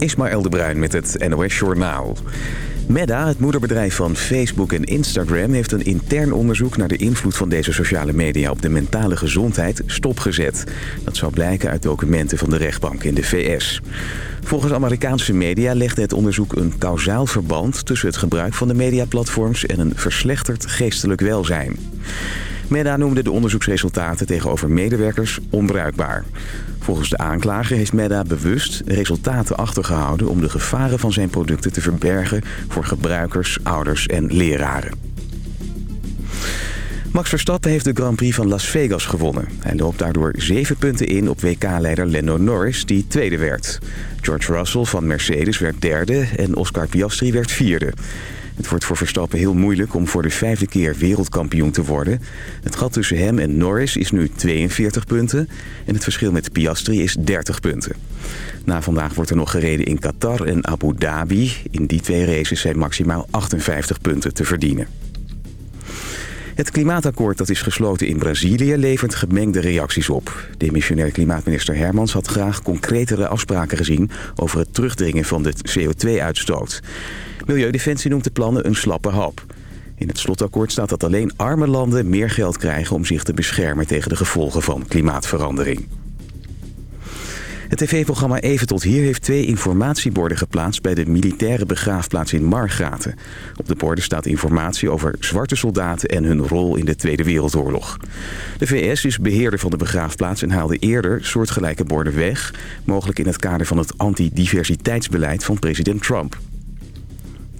Ismaël de Bruin met het NOS Journaal. Meta, het moederbedrijf van Facebook en Instagram... heeft een intern onderzoek naar de invloed van deze sociale media... op de mentale gezondheid stopgezet. Dat zou blijken uit documenten van de rechtbank in de VS. Volgens Amerikaanse media legde het onderzoek een kausaal verband... tussen het gebruik van de mediaplatforms en een verslechterd geestelijk welzijn. Meda noemde de onderzoeksresultaten tegenover medewerkers onbruikbaar. Volgens de aanklager heeft Meda bewust resultaten achtergehouden... om de gevaren van zijn producten te verbergen voor gebruikers, ouders en leraren. Max Verstappen heeft de Grand Prix van Las Vegas gewonnen. Hij loopt daardoor zeven punten in op WK-leider Lando Norris, die tweede werd. George Russell van Mercedes werd derde en Oscar Piastri werd vierde. Het wordt voor Verstappen heel moeilijk om voor de vijfde keer wereldkampioen te worden. Het gat tussen hem en Norris is nu 42 punten en het verschil met Piastri is 30 punten. Na vandaag wordt er nog gereden in Qatar en Abu Dhabi. In die twee races zijn maximaal 58 punten te verdienen. Het klimaatakkoord dat is gesloten in Brazilië levert gemengde reacties op. Demissionair klimaatminister Hermans had graag concretere afspraken gezien... over het terugdringen van de CO2-uitstoot. Milieudefensie noemt de plannen een slappe hap. In het slotakkoord staat dat alleen arme landen meer geld krijgen... om zich te beschermen tegen de gevolgen van klimaatverandering. Het tv-programma Even tot hier heeft twee informatieborden geplaatst... bij de militaire begraafplaats in Margraten. Op de borden staat informatie over zwarte soldaten... en hun rol in de Tweede Wereldoorlog. De VS is beheerder van de begraafplaats... en haalde eerder soortgelijke borden weg... mogelijk in het kader van het antidiversiteitsbeleid van president Trump.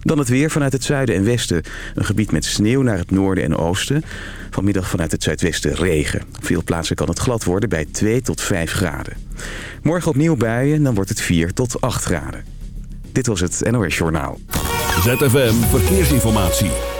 Dan het weer vanuit het zuiden en westen. Een gebied met sneeuw naar het noorden en oosten. Vanmiddag vanuit het zuidwesten regen. Op veel plaatsen kan het glad worden bij 2 tot 5 graden. Morgen opnieuw buien, dan wordt het 4 tot 8 graden. Dit was het NOS Journaal. ZFM Verkeersinformatie.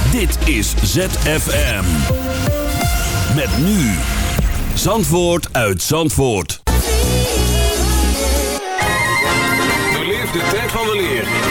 Dit is ZFM. Met nu. Zandvoort uit Zandvoort. Beleef de tijd van weleer. Met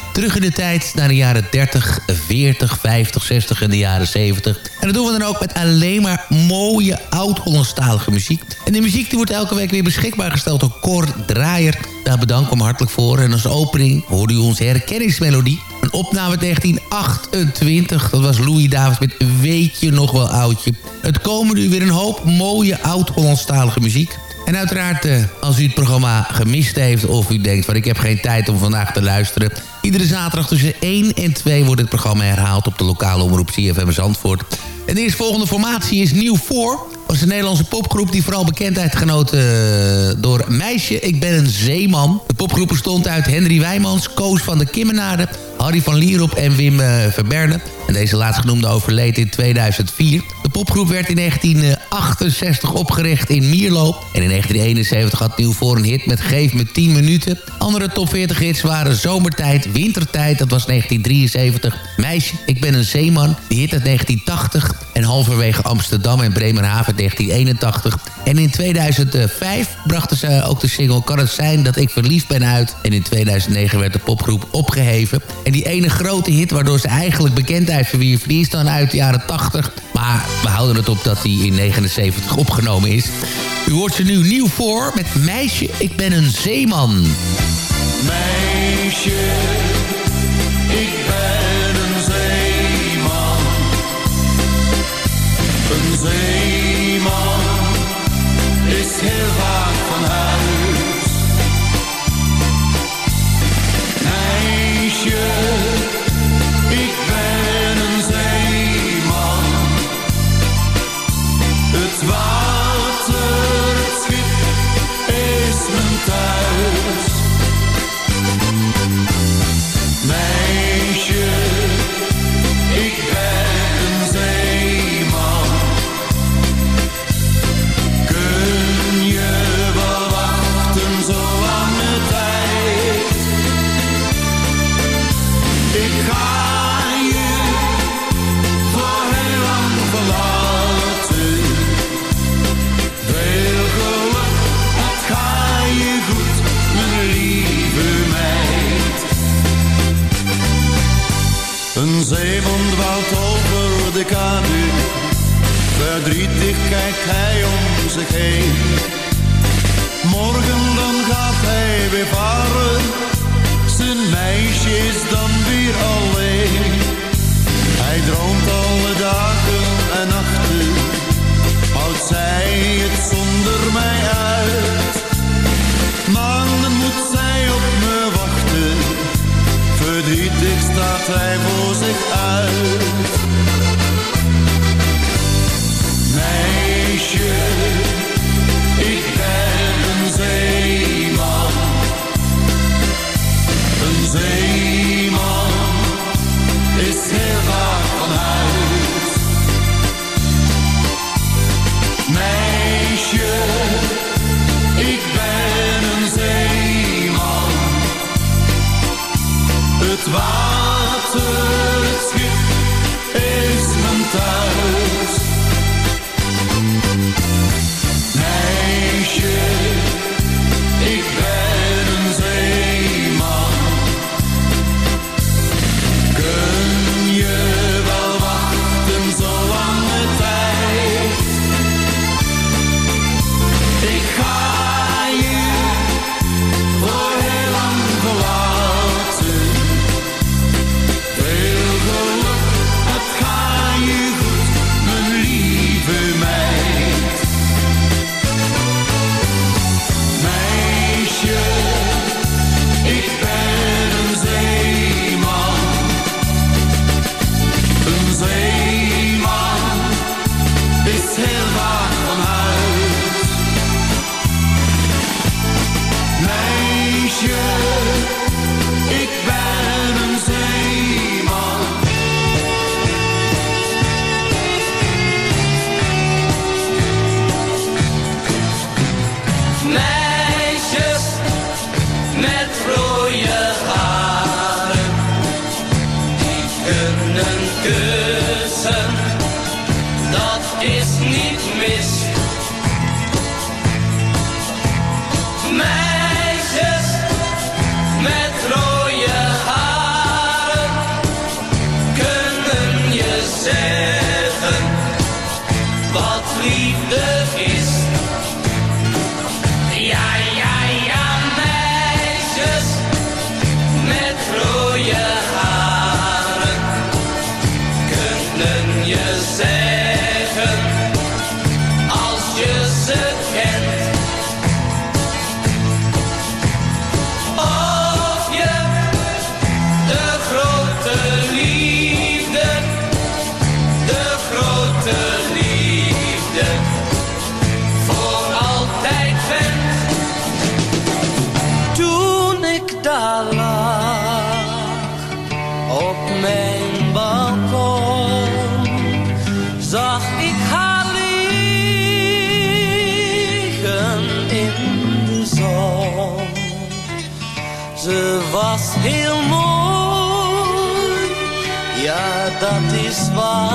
terug in de tijd naar de jaren 30, 40, 50, 60 en de jaren 70. En dat doen we dan ook met alleen maar mooie oud-Hollandstalige muziek. En die muziek die wordt elke week weer beschikbaar gesteld door Cor Draaier. Daar bedank ik hem hartelijk voor. En als opening hoorde u onze herkenningsmelodie. Een opname uit 1928. Dat was Louis Davids met Weet je nog wel oudje. Het komen nu weer een hoop mooie oud-Hollandstalige muziek. En uiteraard, eh, als u het programma gemist heeft... of u denkt van ik heb geen tijd om vandaag te luisteren... iedere zaterdag tussen 1 en 2 wordt het programma herhaald... op de lokale omroep CFM Zandvoort. En de eerstvolgende formatie is Nieuw Voor. was een Nederlandse popgroep die vooral bekendheid genoten eh, door Meisje, ik ben een zeeman. De popgroep bestond uit Henry Wijmans, Koos van de Kimmenade... Harry van Lierop en Wim uh, Verberne. En deze laatstgenoemde overleed in 2004. De popgroep werd in 1968 opgericht in Mierlo. En in 1971 had Nieuw voor een hit met Geef me 10 minuten. Andere top 40 hits waren Zomertijd, Wintertijd, dat was 1973. Meisje, ik ben een zeeman, die hit uit 1980. En halverwege Amsterdam en Bremerhaven 1981. En in 2005 brachten ze ook de single Kan het zijn dat ik verliefd ben uit. En in 2009 werd de popgroep opgeheven. En die ene grote hit waardoor ze eigenlijk bekendheid verwierf... die is dan uit de jaren 80. Maar we houden het op dat die in 79 opgenomen is. U hoort ze nu nieuw voor met Meisje, ik ben een zeeman. Meisje, Het is.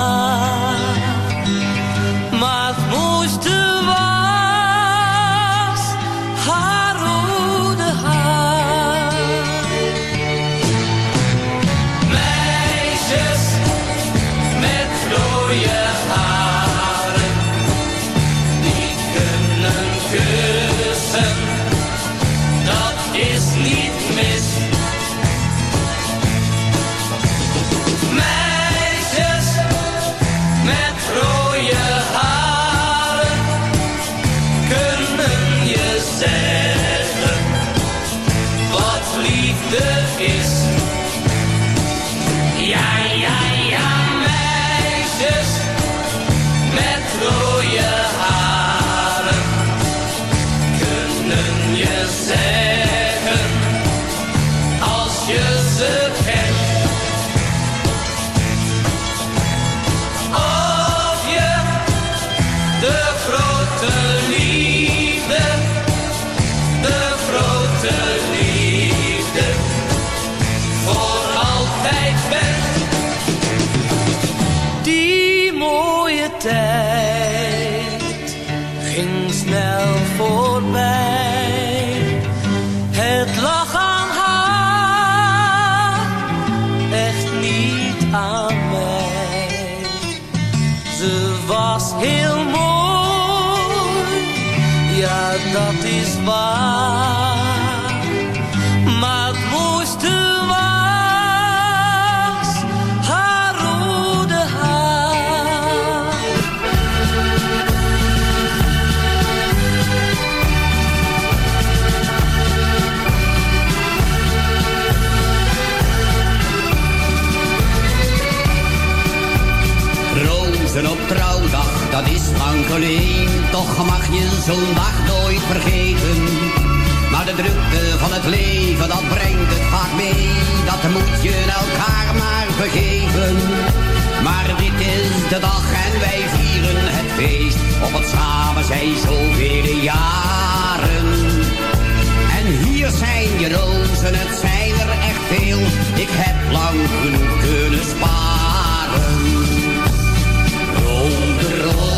的。Slankeling, toch mag je zo'n dag nooit vergeten. Maar de drukte van het leven, dat brengt het vaak mee. Dat moet je elkaar maar vergeven. Maar dit is de dag en wij vieren het feest. Op het samen zijn zoveel jaren. En hier zijn je rozen, het zijn er echt veel. Ik heb lang genoeg kunnen sparen. Rond de.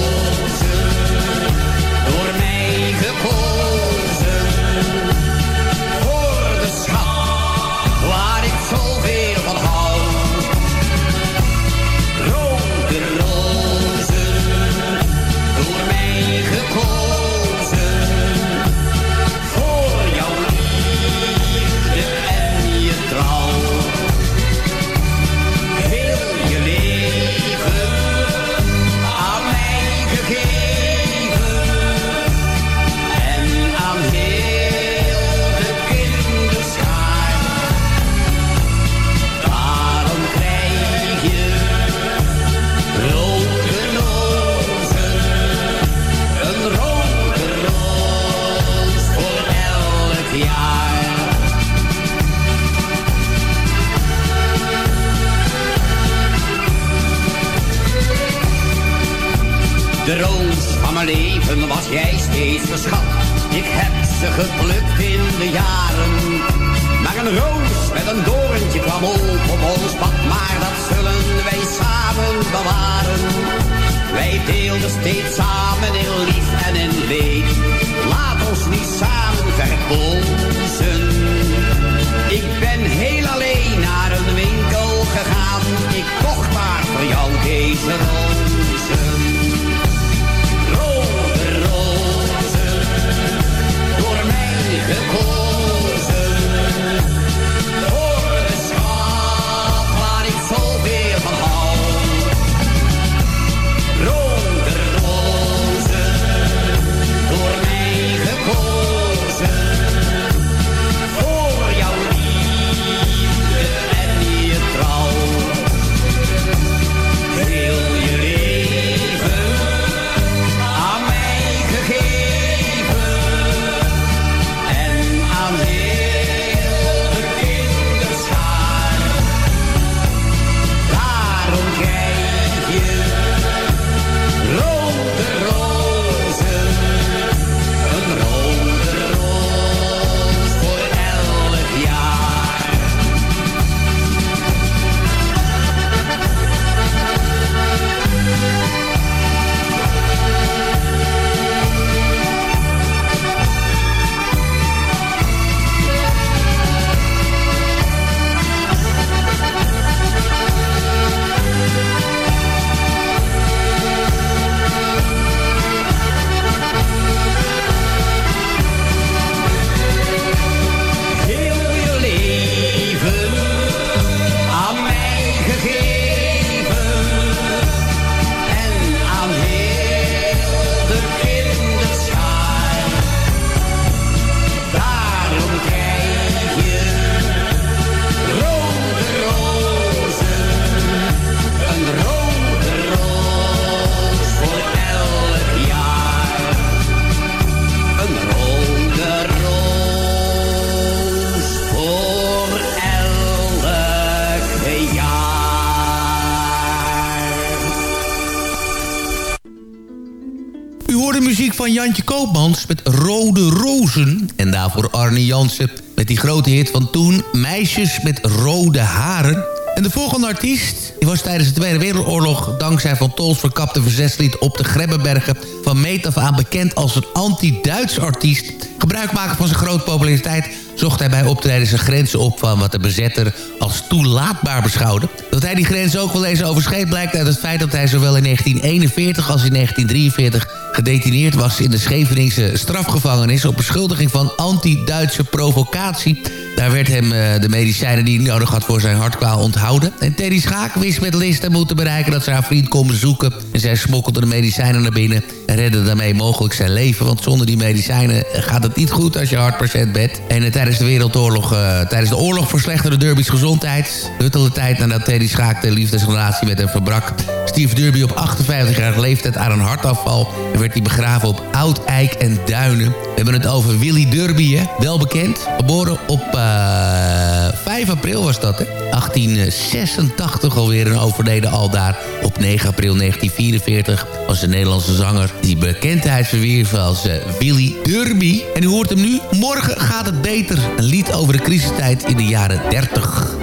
van toen, Meisjes met Rode Haren. En de volgende artiest die was tijdens de Tweede Wereldoorlog... dankzij Van Tols verkapte verzeslied op de Grebbebergen... van meet af aan bekend als een anti-Duits artiest. Gebruikmaker van zijn grote populariteit zocht hij bij optredens zijn grenzen op... van wat de bezetter als toelaatbaar beschouwde. Dat hij die grens ook wel eens overschreed blijkt uit het feit dat hij zowel in 1941 als in 1943 gedetineerd was in de Scheveningse strafgevangenis op beschuldiging van anti-Duitse provocatie. Daar werd hem uh, de medicijnen die hij nodig had voor zijn hartkwaal onthouden. En Teddy Schaak wist met list en moeten bereiken dat ze haar vriend kon bezoeken. En zij smokkelde de medicijnen naar binnen en redde daarmee mogelijk zijn leven. Want zonder die medicijnen gaat het niet goed als je hartpatiënt bent. En uh, tijdens de Wereldoorlog, uh, tijdens de oorlog verslechterde Derby's gezondheid. Huttelde tijd nadat Teddy Schaak de liefdesrelatie met hem verbrak. Stierf Derby op 58-jarige leeftijd aan een hartafval. En werd hij begraven op Oud Eik en Duinen. We hebben het over Willy Derby, hè? wel bekend. Geboren op uh, 5 april was dat, hè? 1886 alweer een overleden aldaar. Op 9 april 1944 was een Nederlandse zanger... die bekendheid verwierf als uh, Willy Derby. En u hoort hem nu. Morgen gaat het beter. Een lied over de crisistijd in de jaren 30.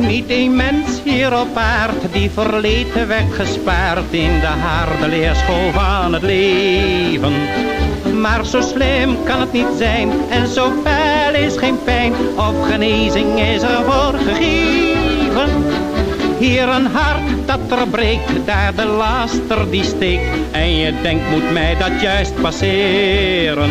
Niet een mens hier op aard die verleden werd gespaard in de harde leerschool van het leven. Maar zo slim kan het niet zijn en zo fel is geen pijn of genezing is er voor gegeven. Hier een hart dat er breekt, daar de laster die steekt en je denkt moet mij dat juist passeren.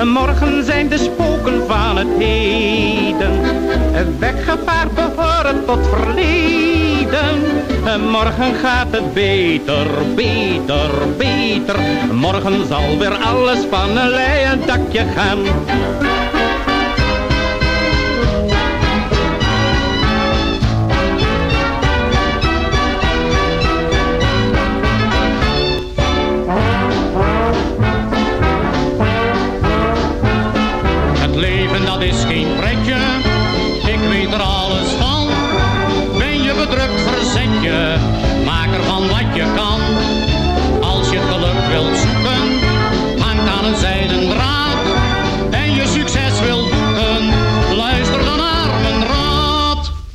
Morgen zijn de spoken van het heden. Weggevaard behoren tot verleden. Morgen gaat het beter, beter, beter. Morgen zal weer alles van een leien dakje gaan.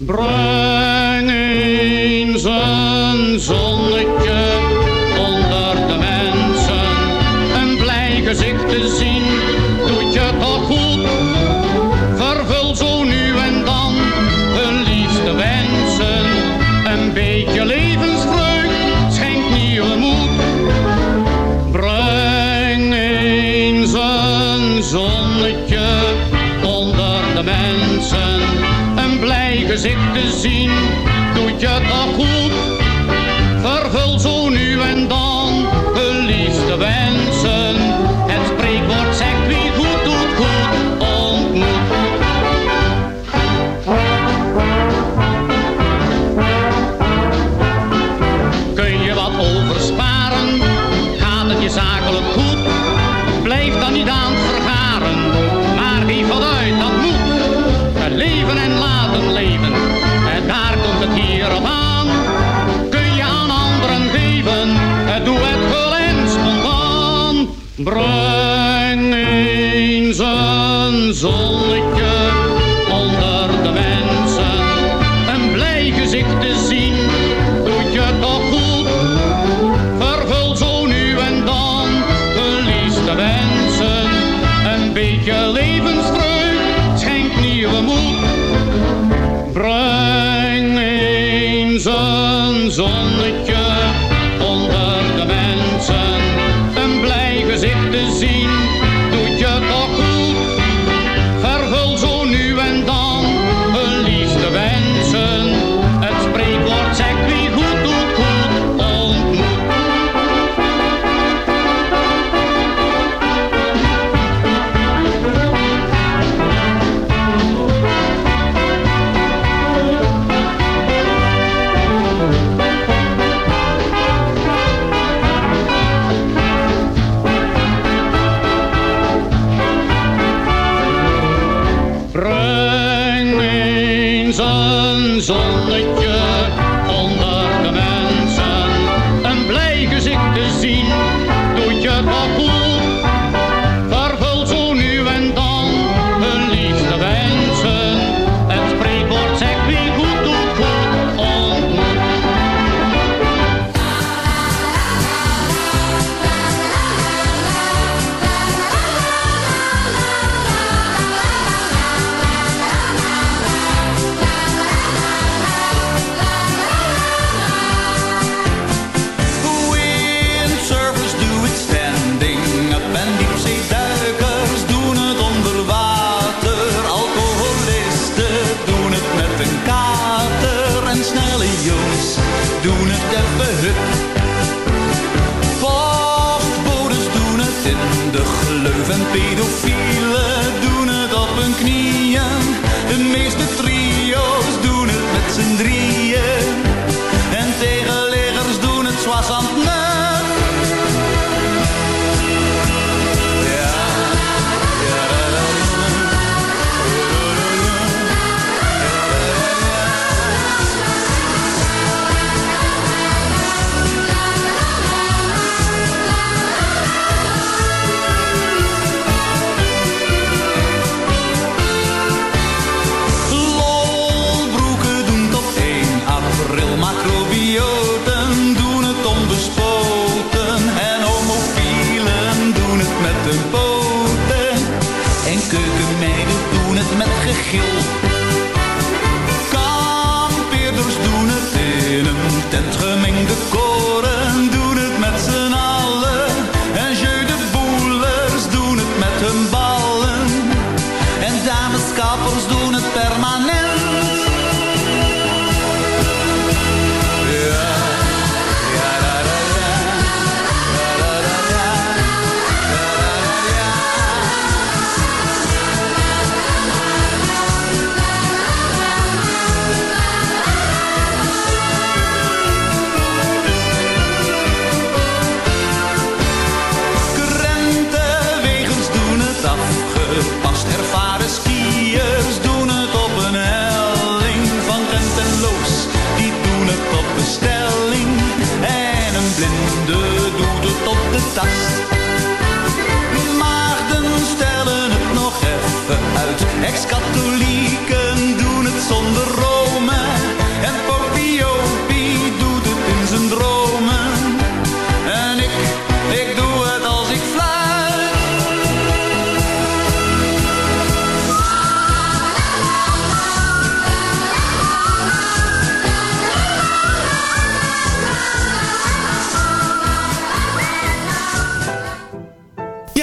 Breng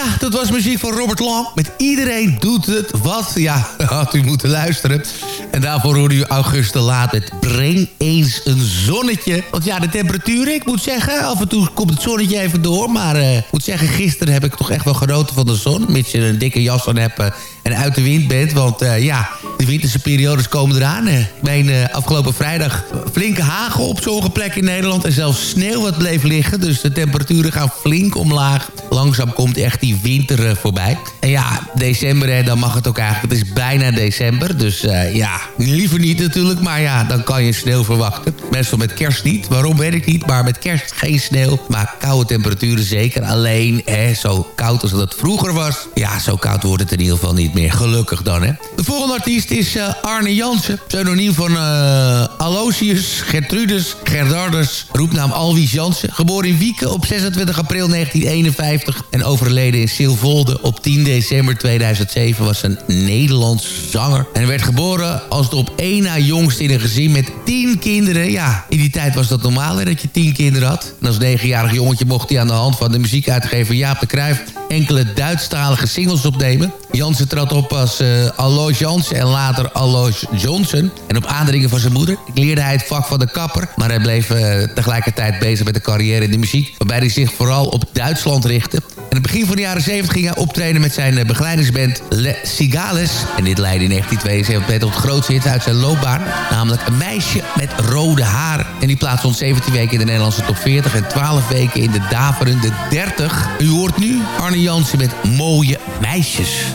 Ja, dat was muziek van Robert Long. Met Iedereen doet het wat. Ja, had u moeten luisteren. En daarvoor hoorde u Auguste Laat met Breng eens een zonnetje. Want ja, de temperatuur, ik moet zeggen... af en toe komt het zonnetje even door. Maar uh, ik moet zeggen, gisteren heb ik toch echt wel genoten van de zon. Mits je een dikke jas aan hebt... Uh, en uit de wind bent. Want uh, ja, de winterse periodes komen eraan. Ik meen uh, afgelopen vrijdag flinke hagel op sommige plekken in Nederland. En zelfs sneeuw wat bleef liggen. Dus de temperaturen gaan flink omlaag. Langzaam komt echt die winter uh, voorbij. En ja, december, hè, dan mag het ook eigenlijk. Het is bijna december. Dus ja, liever niet natuurlijk. Maar ja, dan kan je sneeuw verwachten. Meestal met kerst niet. Waarom weet ik niet. Maar met kerst geen sneeuw. Maar koude temperaturen zeker. Alleen hè, zo koud als dat vroeger was. Ja, zo koud wordt het in ieder geval niet meer. Gelukkig dan, hè. De volgende artiest is uh, Arne Jansen. Pseudoniem van uh, Aloysius, Gertrudus, Gerdardus. Roepnaam Alwies Jansen. Geboren in Wieken op 26 april 1951. En overleden in Silvolde op 10 december 2007. Was een Nederlands zanger. En werd geboren als de op één na jongste in een gezin met 10 kinderen. Ja, in die tijd was dat normaal hè, dat je 10 kinderen had. En als negenjarig jongetje mocht hij aan de hand van de muziekuitgever Jaap de Cruijff enkele Duitsstalige singles opnemen. Jansen trad op als uh, Alois Jansen en later Alois Johnson. En op aandringen van zijn moeder leerde hij het vak van de kapper... maar hij bleef uh, tegelijkertijd bezig met de carrière in de muziek... waarbij hij zich vooral op Duitsland richtte. In het begin van de jaren 70 ging hij optreden met zijn begeleidingsband Le Cigales. En dit leidde in 1972 tot het grootste hit uit zijn loopbaan. Namelijk Een meisje met rode haar. En die plaatste ons 17 weken in de Nederlandse top 40... en 12 weken in de daverende 30. U hoort nu Arne Jansen met Mooie Meisjes.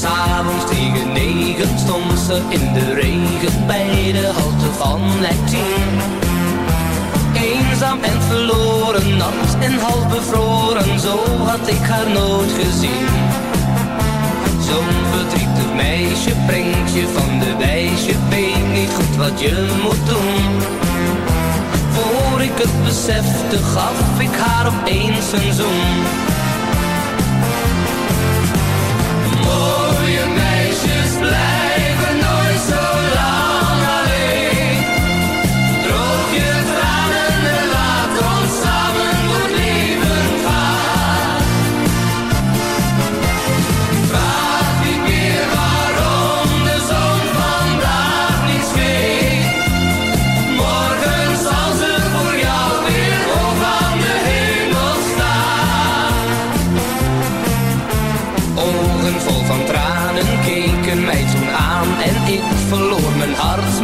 S'avonds tegen negen stond ze in de regen bij de halte van lijn 10. Eenzaam en verloren, nat en half bevroren, zo had ik haar nooit gezien. Zo'n verdrietig meisje brengt je van de wijs, je weet niet goed wat je moet doen. Voor ik het besefte gaf ik haar opeens een zoen.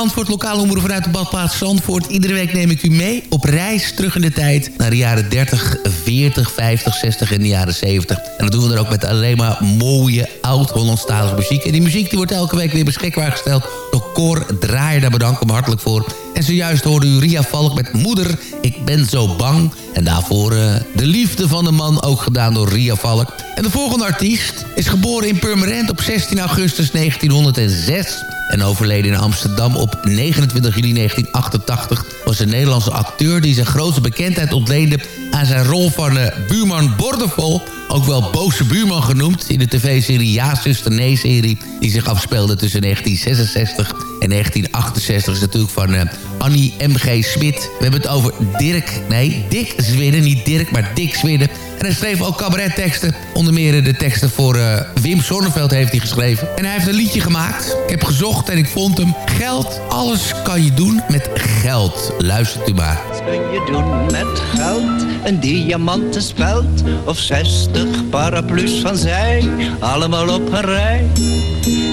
Zandvoort, lokale omroep vanuit de badplaats Zandvoort. Iedere week neem ik u mee op reis terug in de tijd... naar de jaren 30, 40, 50, 60 en de jaren 70. En dat doen we dan ook met alleen maar mooie oud-Hollandstalige muziek. En die muziek die wordt elke week weer beschikbaar gesteld... door Cor Draaier, daar bedank ik hem hartelijk voor. En zojuist hoorde u Ria Valk met Moeder, ik ben zo bang. En daarvoor uh, De Liefde van de Man, ook gedaan door Ria Valk. En de volgende artiest is geboren in Purmerend op 16 augustus 1906 en overleden in Amsterdam op 29 juli 1988... was een Nederlandse acteur die zijn grootste bekendheid ontleende... aan zijn rol van uh, buurman Bordevol... ook wel Boze Buurman genoemd... in de tv-serie Ja, Zuster, Nee-serie... die zich afspeelde tussen 1966 en 1968. is natuurlijk van uh, Annie M.G. Smit. We hebben het over Dirk, nee, Dick Zwidden. Niet Dirk, maar Dick Zwidden. En hij schreef ook cabaretteksten. Onder meer de teksten voor uh, Wim Sonneveld heeft hij geschreven. En hij heeft een liedje gemaakt. Ik heb gezocht en ik vond hem. Geld, alles kan je doen met geld. Luistert u maar. Kun je doen met geld? Een diamanten speld of 60 paraplu's van zij. Allemaal op een rij.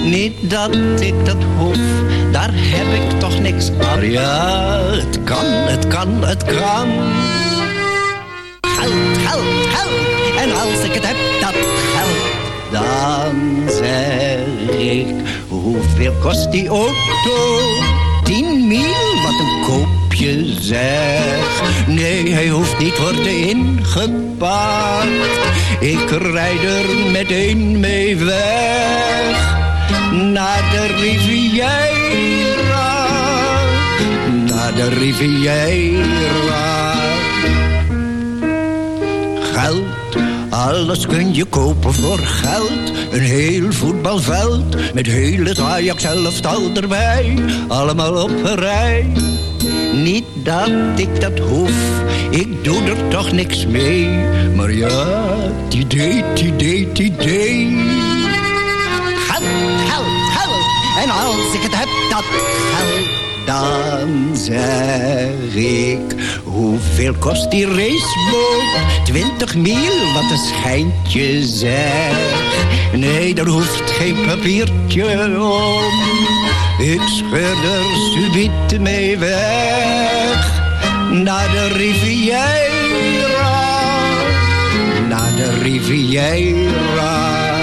Niet dat ik dat hoef, daar heb ik toch niks aan. Ja, het kan, het kan, het kan. Geld, geld, geld. En als ik het heb, dat geld, dan zeg ik, hoeveel kost die auto? Tien mil, wat een koopje zeg. Nee, hij hoeft niet worden ingepakt. Ik rijd er meteen mee weg. Naar de Riviera. Naar de Riviera. Geld, alles kun je kopen voor geld. Een heel voetbalveld, met heel het Ajax elftal erbij. Allemaal op een rij. Niet dat ik dat hoef, ik doe er toch niks mee. Maar ja, het idee, het idee, het idee. Geld, geld, geld. En als ik het heb, dat geld. Dan zeg ik, hoeveel kost die raceboot? Twintig mil, wat een schijntje zeg. Nee, daar hoeft geen papiertje om. Ik scheur er subiet mee weg. Naar de Riviera. Naar de Riviera.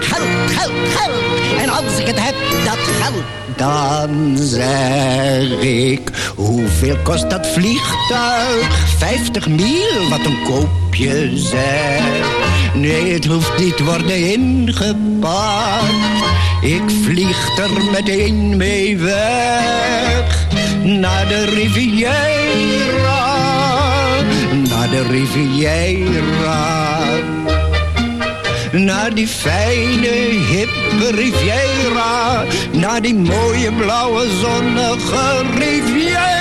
Geld, geld, geld. En als ik het heb, dat geld. Dan zeg ik, hoeveel kost dat vliegtuig? Vijftig mil, wat een koopje zeg. Nee, het hoeft niet worden ingepakt. Ik vlieg er meteen mee weg. Naar de Riviera. Naar de Riviera. Naar die fijne, hippe Riviera. Naar die mooie, blauwe, zonnige Riviera.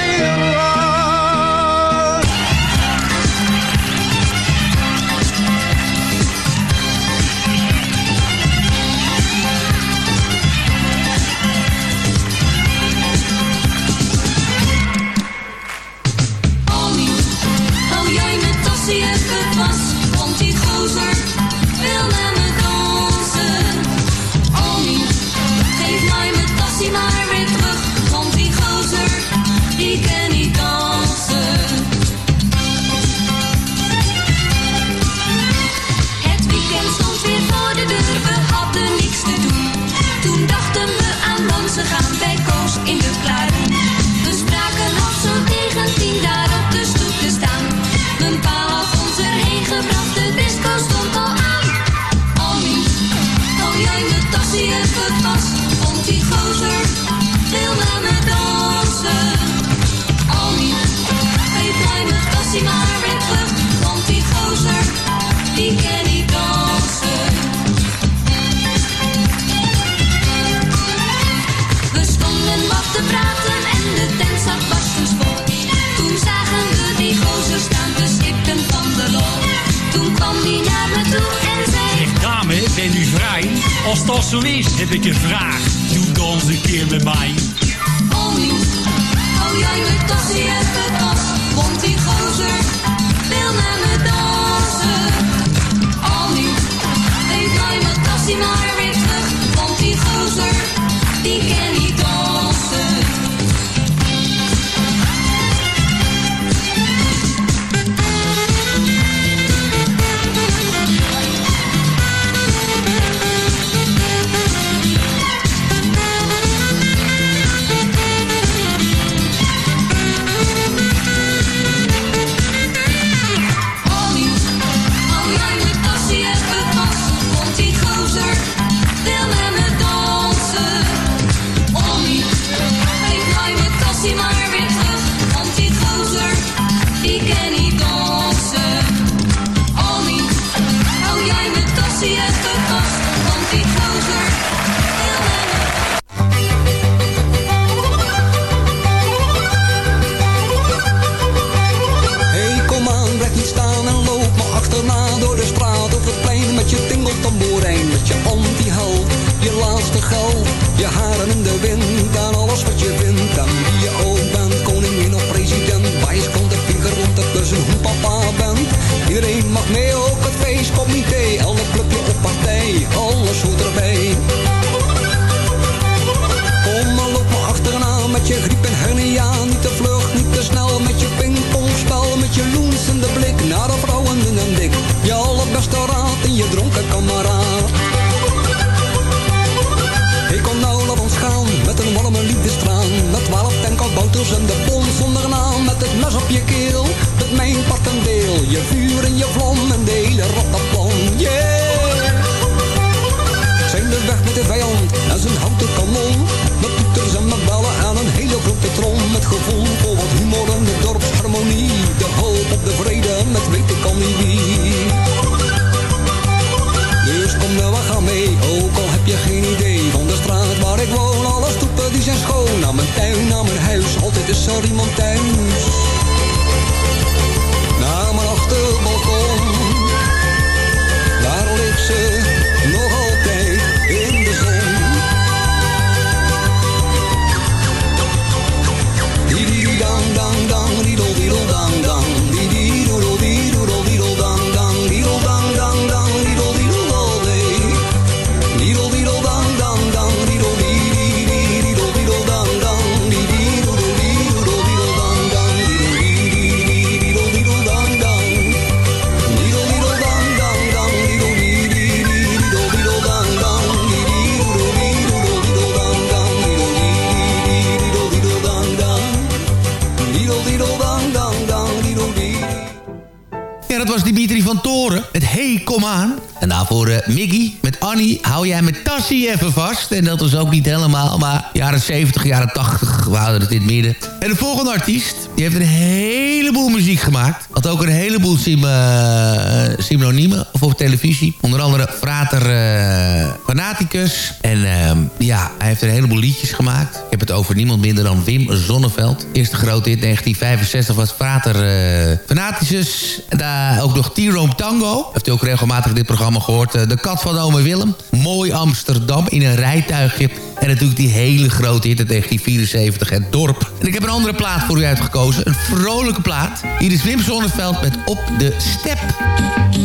En daarvoor eh, Miggy met Annie. Hou jij mijn tassie even vast. En dat was ook niet helemaal, maar jaren 70, jaren 80. We hadden het in het midden. En de volgende artiest, die heeft een heleboel muziek gemaakt. Had ook een heleboel sim, eh, synoniemen op televisie. Onder andere Frater eh, Fanaticus. En ehm, ja, hij heeft een heleboel liedjes gemaakt. Ik heb het over niemand minder dan Wim Zonneveld. Eerste grote hit 1965 was Frater eh, Fanaticus. Daar ook nog T-Rome Tango. Heeft u ook regelmatig dit programma gehoord. Eh, de kat van ome Willem. Mooi Amsterdam in een rijtuigje. En natuurlijk die hele grote hit uit 1974, Het Dorp. En ik heb een andere plaat voor u uitgekozen. Een vrolijke plaat. Hier is Wim Zonneveld met Op de Step.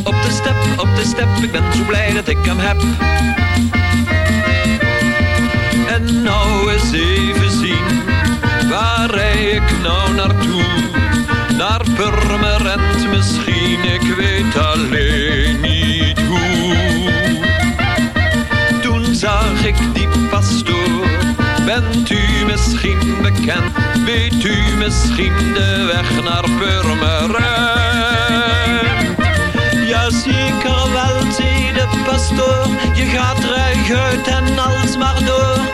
Op de step, op de step, ik ben zo blij dat ik hem heb. Nou eens even zien, waar rij ik nou naartoe? Naar Purmerend misschien, ik weet alleen niet hoe. Toen zag ik die pastoor, bent u misschien bekend? Weet u misschien de weg naar Purmerend? Ja, zeker wel, zei de pastoor. Je gaat ruig uit en alsmaar door.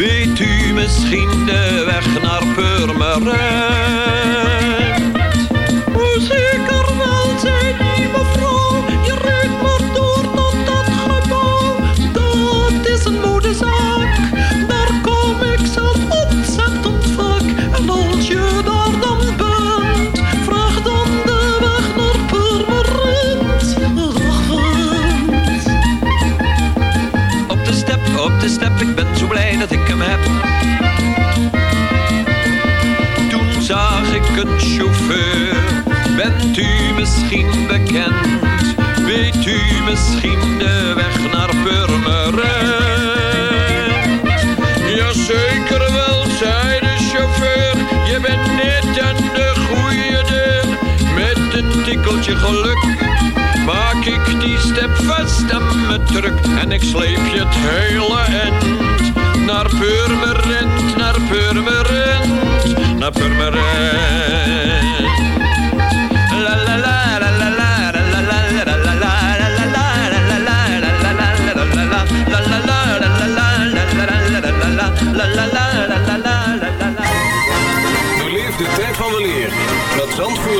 Weet u misschien de weg naar Purmerend? Chauffeur, bent u misschien bekend? Weet u misschien de weg naar Purmerend? Jazeker wel, zei de chauffeur, je bent net aan de goede deur. Met een tikkeltje geluk maak ik die step vast aan mijn truck en ik sleep je het hele end naar Purmerend, naar Purmerend, naar Purmerend.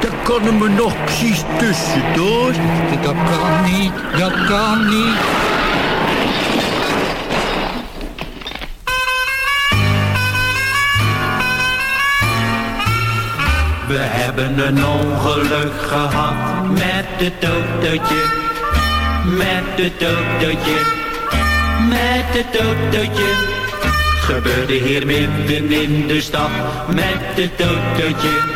dat kan me nog precies tussendoor. Dat kan niet, dat kan niet. We hebben een ongeluk gehad met het autootje. Met het autootje. Met het autootje. Gebeurde hier midden in de stad met het autootje.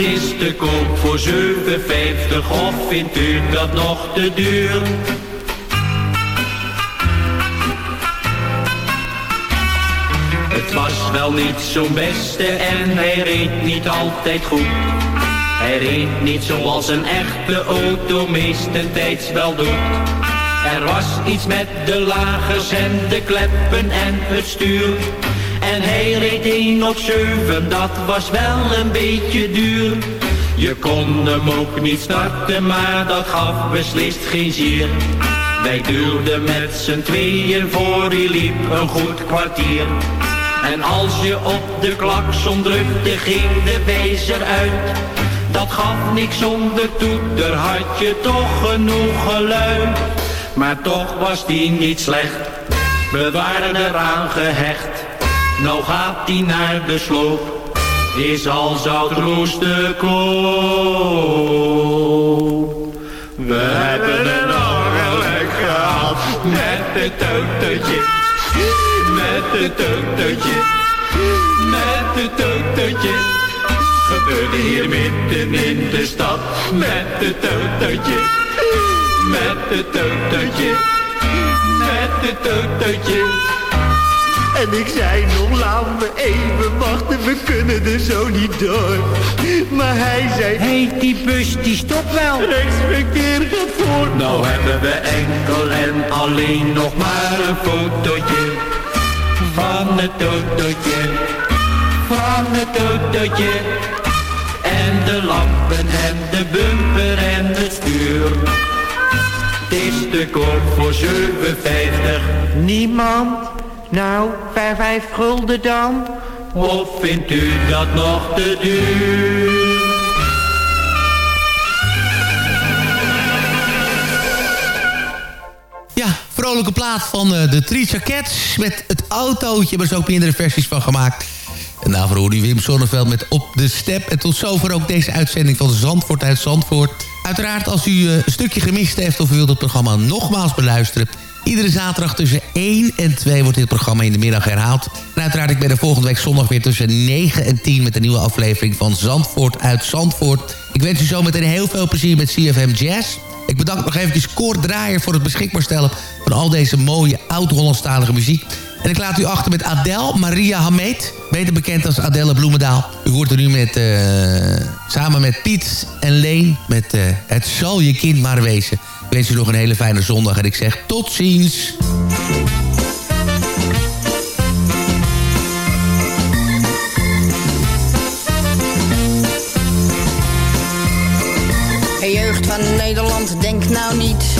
Is te koop voor 7,50 of vindt u dat nog te duur? Het was wel niet zo'n beste en hij reed niet altijd goed. Hij reed niet zoals een echte auto meestentijds wel doet. Er was iets met de lagers en de kleppen en het stuur. En hij reed 1 op 7, dat was wel een beetje duur. Je kon hem ook niet starten, maar dat gaf beslist geen zier. Wij duwden met z'n tweeën voor, die liep een goed kwartier. En als je op de klakson drukte, ging de wijzer uit. Dat gaf niks zonder toeter, had je toch genoeg geluid. Maar toch was die niet slecht, we waren eraan gehecht. Nou gaat die naar de sloop, is al zout de koop. We hebben een ongeluk gehad met het autootje, met het autootje, met het autootje. Gebeurde hier midden in de stad met het autootje, met het autootje, met het autootje. En ik zei nog, laten we even wachten, we kunnen er zo niet door. Maar hij zei, heet die bus die stopt wel. Rechtsverkeer gaat voor. Nou hebben we enkel en alleen nog maar een fotootje van het autootje, van het autootje. En de lampen en de bumper en het stuur. Het is te koop voor 7,50. Niemand? Nou, vijf, vijf gulden dan? Of vindt u dat nog te duur? Ja, vrolijke plaat van uh, de Three Cats met het autootje. Hebben ze ook meerdere versies van gemaakt. En daarvoor hoorde u Wim Sonneveld met Op de Step. En tot zover ook deze uitzending van Zandvoort uit Zandvoort. Uiteraard als u uh, een stukje gemist heeft of u wilt het programma nogmaals beluisteren... Iedere zaterdag tussen 1 en 2 wordt dit programma in de middag herhaald. En uiteraard, ik ben er volgende week zondag weer tussen 9 en 10... met een nieuwe aflevering van Zandvoort uit Zandvoort. Ik wens u zo meteen heel veel plezier met CFM Jazz. Ik bedank nog eventjes Koord Draaier voor het beschikbaar stellen... van al deze mooie oud-Hollandstalige muziek. En ik laat u achter met Adele Maria Hameet. Beter bekend als Adele Bloemendaal. U hoort er nu met, uh, samen met Piet en Leen... met uh, Het zal je kind maar wezen... Ik wens u nog een hele fijne zondag en ik zeg tot ziens. Hey jeugd van Nederland, denk nou niet